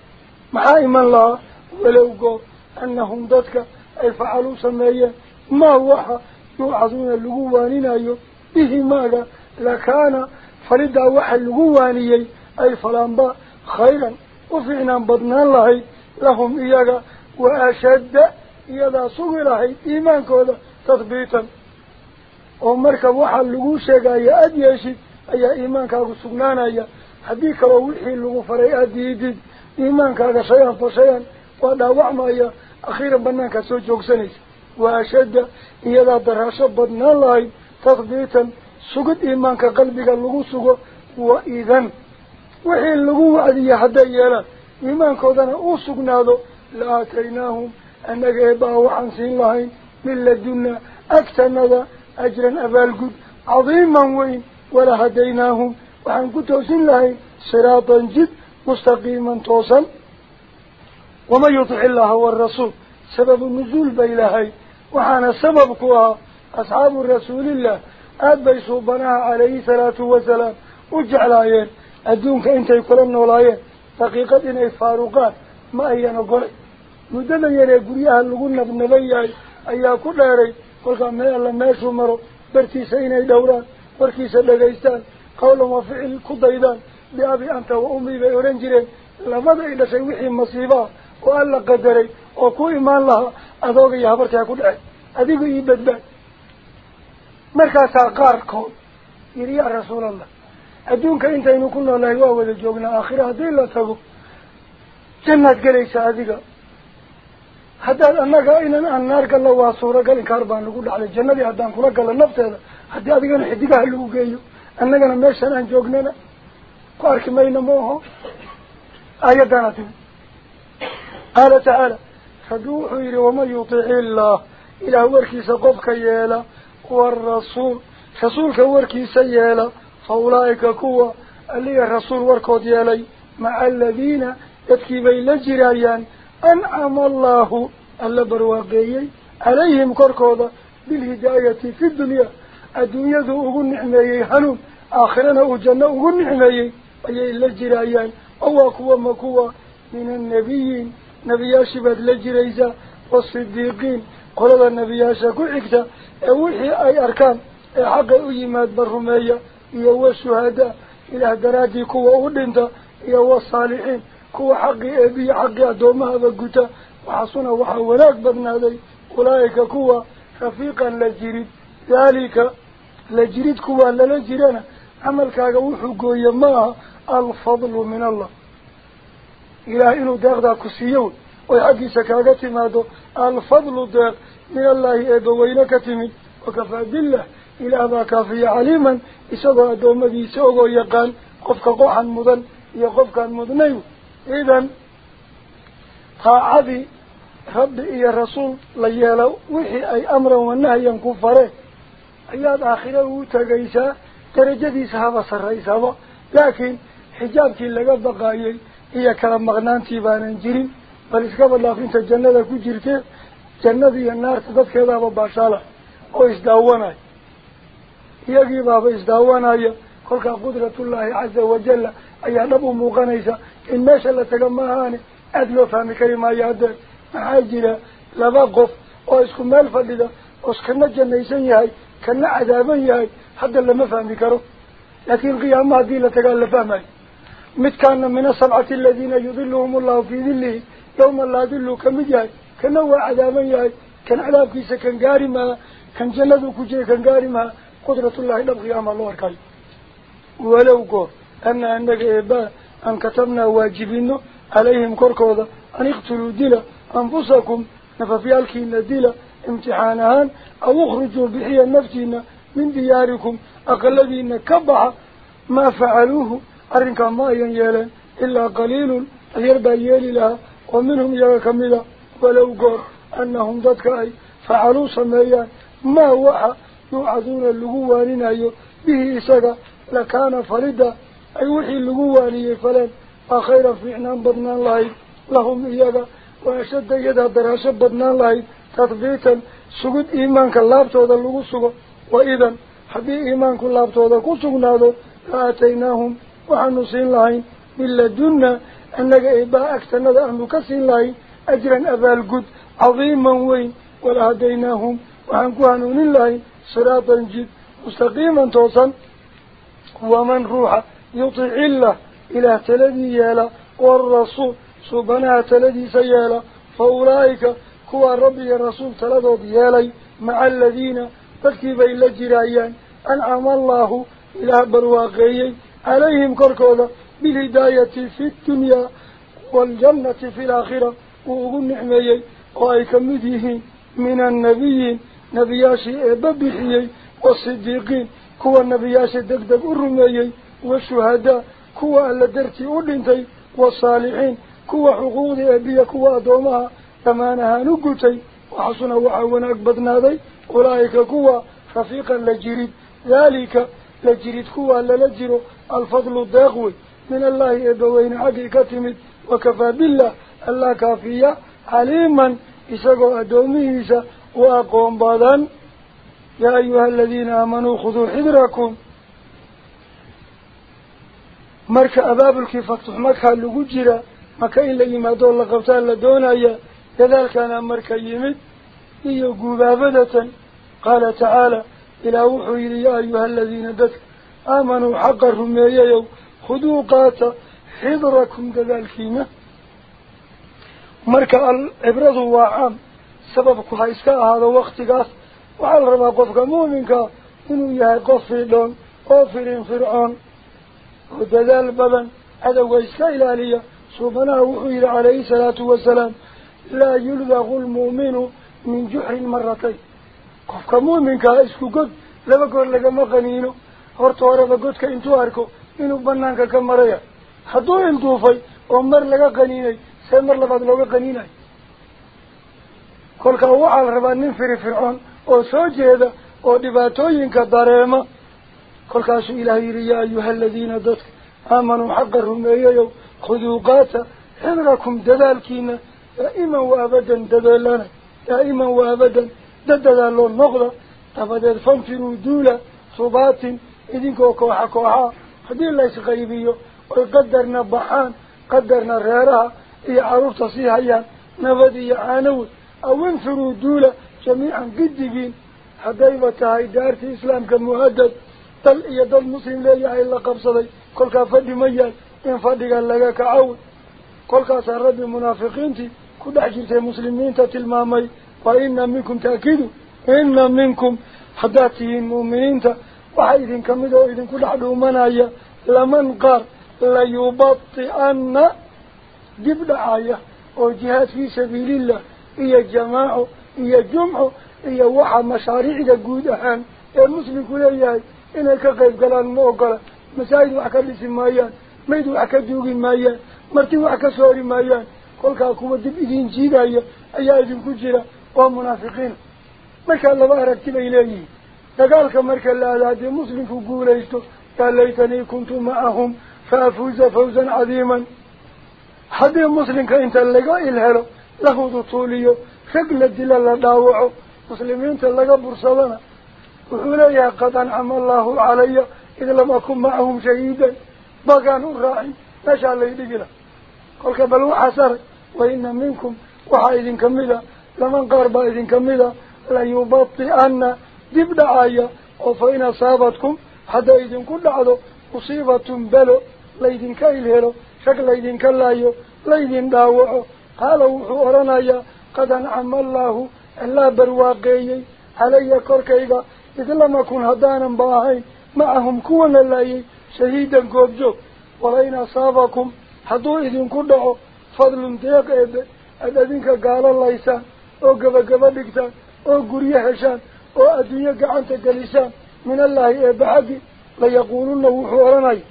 maxaa iman lahaa walow goob annahum dadka ay facaluu sameeyeen maa waxa yuucaduuna lagu waaninayo bihi maaga lakaana falidaa waxa lagu waaniyey ay falaanba khayran u fiicnaan badnaan lahayd lahum iyaga wa ashadda iyadaa sugi lahayd iimaankooda tathbiitan oo marka waxaa lagu sheegaya aada yeeshid ayaa iimaankaagu sugnaanaya haddii kaloo wixii lagu faray aada diidid iimaankaaga shay-an fa shay-an waa dhaawacmaya akhiiran banaankaad soo joogsanaysa wa ashadda iyadaa daraasho badnaan lahayd tathbiitan sugid iimaanka qalbiga lagu sugo wa idan wixii lagu wacdiya hadday yeelaan iimaankoodana uu sugnaado la aataynaahum أنك إبا وحنسين الله من لدنا أكثر نذا أجرا أبالكد عظيما وين ولا هديناهم وحنكو توسين الله سراطا جد مستقيما توصل وما يطع الله والرسول سبب النزول بإلهي وحان السبب كوا أصحاب الرسول الله. أبي يصوبنا عليه الصلاة والسلام وجعل آيان أدونك أنت يكرمنا والآيان دقيقة إن إفاروقات ما هي نقول dheeray kolkaa meel alla meeshuu maro bartiisa inay dhowraan warkiisa dhagaystaan qawlan wa ficil ku daydaan biabi anta wa ummi bay odhan jireen labada ay dhashay wixii masiiba ah oo alla qadaray oo ku imaan lahaa adooga iyo habartaa ku dhacay adiga ii badbaad markaasaa qaarkood yidhi yaa rasuulallah adduunka intaynu ku noolahay waa wada joognaa aakhira haddii la tago jannaad gelaysaa adiga annaga inan aan naar gallo waa suuragal inkaar baan lagu dhacday jannadii haddaan kula gallo nafteeda haddii adigana xidigaha lagu geeyo annagana meeshan aan joognana ku arki mayna ma aho aayaddaana timi qaala tacaala rabbi wuxuu yidhi waman yutiici illaah ilaah warkiisa qofka yeela waarasuul rasuulka warkiisa yeela fa ulaa'ika kuwa aliya rasuul warkood yeelay maca aladiina dadkii bay la jirayaan أنعم الله ألا برواقيي عليهم كركوضة بالهداية في الدنيا. الدنيا ذو أغن نعميي حنوم آخرنا أجنة أغن نعميي أيه إلا الجرايان ما مكوا من النبيين. نبي أشبت لجريزة والصديقين. قلنا النبي أشكو عكتا أوحي أي أركان. حق أيمات برهمية يوى الشهداء. إلى دراتي قوة أغن نعميي يوى الصالحين. Wanaag badnaaday ulaa'ika kuwa rafiiqan la jirid daalika la jirid kuwaa lala jirana camalkaaga wuxuu gooye ma aha alfadlu min allah ilaah inuu deeqdaa ku siiyo oy xaggiisa kaaga timaado alfadlu deeq min allaahi eebbaweyne ka timid wakafaa billah ilaah baa kaafiya caliiman isagoo addoommadiisa ogoo yaqaan qofka qoxan mudan iyo qofkaan mudnayn iyo rasuul la yeelo wixii ay amran wanahyan ku fareen ayaad aakhira ugu tegaysaa darajadiisa haba sarraysaba laakiin xijaabkii laga baqaayey iyo kala maqnaantii baanan jirin bal iskaba dhaaf inta jannada ku jirtee jannada iyo naarta dadkeedaaba baashaala oo isdaawanaya iyagii baaba isdaawanaya kolkaa qudratullaahi caza wajalla أي نبو مغنيسة إن ماشاء الله معاني أدلو ثاني كريم أياد معاجرة لباقف وإسكو ما الفلدة وإسكنا جنيسين يهي كنا عذابين يهي حتى اللي ما فهمي كرو لكن قيام قيامة دي لتقال لفهمي مت كان من الصنعة الذين يظلهم الله في ذله يوم لا ذلو كم جاي كان هو عذابين يهي كان عذاب كيسا كان قارما كان جنة كجي كان قارما قدرة الله لبقيام الله أركاي ولو قرر أن عندك إباء أن كتبنا واجبينه عليهم كركوضة. أن يقتلوا ديلا أنفسكم نففي ألكينا ديلا امتحانهان أو اخرجوا بحيا نفسينا من دياركم. أقلبين كبح ما فعلوه أرنك ما ينيالا إلا قليل يربى يالي لها ومنهم يرى كميلا ولو قر أنهم ضدك أي فعلوا سميا ما وعى يوعدون اللغوانين أيو. به إساقا لكان فردا أي وحي لقواني فلان أخيرا في فيعنان بدنا الله لهم إيادا وأشد يدا دراشة بدنا الله تطبيتا سقود إيمانك اللابتو ذا لقصه وإذا حبي إيمانك اللابتو ذا قصونا ذا آتيناهم وحنصين الله من لدنا أنك إباء أكتنا ذا أهل كسين الله أجرا أبا القد عظيما وين. ولهديناهم وحنقوانون الله صراطا جد مستقيما توصا ومن روحا يطيع الله. إلى تلدي يالا. والرسول سبحانه تلدي سيالا. فأولئك كوا ربي الرسول تلدود يالي مع الذين تركيب إلا جرايان أنعم الله إلى برواقي عليهم كركوذا بالهداية في الدنيا والجنة في الآخرة. وأقول نعمي وأي كمديه من النبيين. نبياشي ببحيي والصديقين. كوا النبياشي دقدق الرميي والشهداء كوا ألا درتي أولنتي والصالحين كوا حقوق أبي كوا أدومها تمانها نقتي وحسنا وعونا أكبدنا ذي أولئك كوا رفيقا لجريد. ذلك لجريد كوا للجر الفضل الداغوي. من الله إبوين حقيقة وكفى بالله الله كافية عليما إساقوا أدوميسا وأقوم بعضا يا أيها الذين آمنوا خذوا حذركم. مرك أبابل كيف فتح مكة لوجيرة مكة إلا يما دول لقبتان لدون أي كذلك أنا مرك يمد إيه قبابدة قال تعالى إلى وحي لي أيها الذين دتك آمنوا حقرهم يا يو خدوا قاتا حضركم كذلك مرك الإبرز هو عام سبب كهيسكا هذا وقت قاس وعلى ربا قفك مؤمنك إنه يهي قفل لون قفل فرعون ودلال بضن هذا هو السائل علي صوفنا وخير عليه الصلاة والسلام. لا يلغى المؤمن من جحر مرتين. قفك كمؤمن كأسك قد. لما قول لك مقنينه هرت وارب قدك انتو هاركو إنو بنانك كمرايا حدو انتو في ومر لك قنيني سمر لفاد لك قنيني قولك هو على ربان ننفر فرعون وصوجه هذا ودباتوينك داريما. كل كاس إلهي ريا أيها الذين ذك آمنوا حقهم أيهم خذوا قاتا حمركم دذالكين دائما وأبدا دذالنا دائما وأبدا دذالوا النغرة تفضل فانفروا دولة صبات إذن كوكوحا كوحا هذه الله سقيبية وقدرنا بحان قدرنا غيرها إي عروف تصيحيا نفذي يعانو أو انفروا دولة جميعا قدقين حقيبتها إدارة إسلام كمهدد دل إيا المسلم مسلم ليا إلا قبصدي كلك فدي ميال إن فدي فديك لغا كعود كلك سرد المنافقين تي كل حجر تي مسلمين تتلمامي وإن منكم تأكيدوا إن منكم حداتيين مؤمنين تي وحيث كمدوا إذن كل حدو منايا لمن قار ليبطئن جب دعايا وجهات في سبيل الله هي الجماع هي الجمع هي واحد مشاريع دقود أحان يا المسلم كل أيها mayd wax ka duugi maayaan marti wax ka soori maayaan kolkaa kuwa dib idin jiidaya ayaa idinku jira waa munaafiqiina markaa laba aragti bay leeyihiin dagaalka marka la aada haddii muslimku guulaysto yaa laytanii kuntu macahum fa afuuza fawzan cadiiman haddii muslimka inta laga ilhelo la hudutuuliyo rag la dila la dhaawaco muslimiinta laga bursadana وحولي قد أنعم الله علي إذا لم أكن معهم شهيدا. بقان الرائم نشاء الله يدقل قل كبلو حسر وإن منكم وحايد كمدا لمن قرب أيد كمدا ليبطئن دب دعايا وفإن أصابتكم حتى إذن كل عدو. مصيبة بلو. ليد كيلهلو شكل ليد كلايو. ليد داوعو. قالوا حورنايا قد أنعم الله إلا برواقيه علي كركيبه lam akun haddaanan ba ahayn macahum kuwana laayay shahiidan goobjoog walain asaabakum hadduu idinku dhaco fadlun deeq eebe aada adinka gaalo laysaan oo gabagaba dhigtaan oo guryo heshaan oo adduunyo gacanta gelisaan min allaahi eebe xaggi layaquuluna wuxuu odhanaya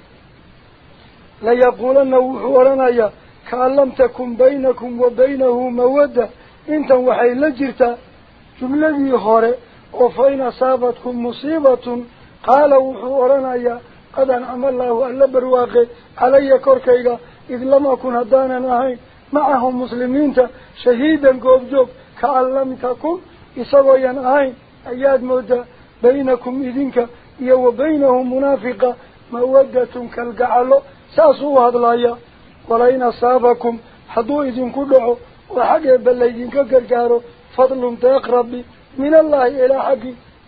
layaquulanna wuxuu odhanayaa kaan lam takun baynakum wa baynahu mawadda intan waxay la asaabatkum musiibatun qaala wuxuu odhanayaa qad ancama allaahu alla barwaaqe calaya korkayga id lam akun haddaanan ahayn macahum muslimiinta shahiidan goobjoog kaan lam takun isagooyan ahayn ayaad moodaa baynakum idinka iyo wa baynahu munaafiqa mawaddatun kalgacalo ساسوا هذا لايا ولئن أصابكم حدوا إذن كله وحق بلدين كقرقاروا فضل تقرب من الله إلى حق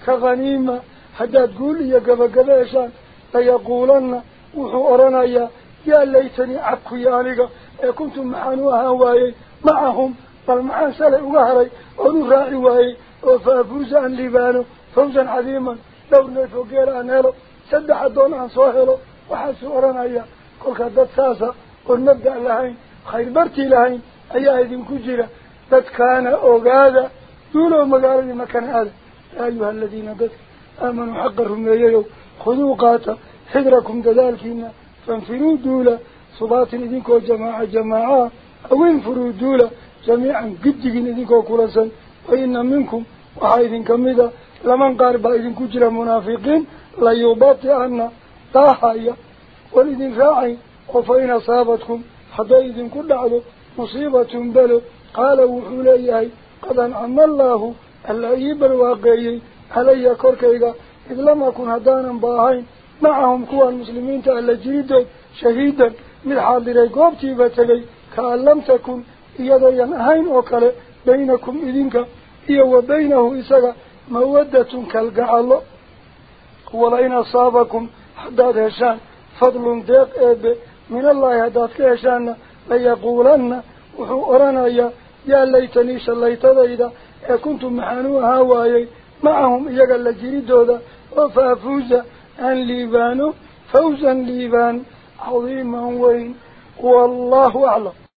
كغنيمة. حتى تقول يا قبا قبا ليقولن وحو أرنايا يا ليتني عبكو يا لغا كنتم محانوها واي معهم بل معان سلع وهري ونراعي واي. وفافوز فوزا عظيما. لو نفو قيل أنهلو سدح الدون عن صوهلو وحاسو أرنايا كل كدد ساسا. والمبدأ لهين خير برتي لهين. أيها إذن كجرة دد كان أوغادا. دولو مقالة مكان هذا. أيها الذين دد آمنوا حقرهم ييو خذوا قاتا. حذركم دلالكينا فانفروا دولا صبات إذنكو جماعة جماعة. أو انفروا دولا جميعا قدقين إذنكو كرسا وإن منكم وحايدين كمدا لمن قاربا إذن كجر منافقين. لا يبطئن طاحايا والإذن راعي. وفإن أصابتكم حتى إذن كل عدو. مصيبة بلو قال وحوليه قد أنعم الله الأيب الواقعي علي كوركيغا. إذ لم أكن هدانا باهين. معهم كوا المسلمين تألا جريدا شهيدا. من حاضري قوبتي بتلي كأن لم تكن إيضا أهين أوكالي بينكم إذنك. إيا وبينه إساق مودة كالقعال ولئن أصابكم حداد هشان. فضل ديق إيب من الله هدادك هشان ليقولن وحو يا ليتني شليت ذيدا كنتم محانوها وايي معهم إياق اللجريدودا وفافوز أن ليبانو فوزا ليبان. عظيما وين. والله أعلم.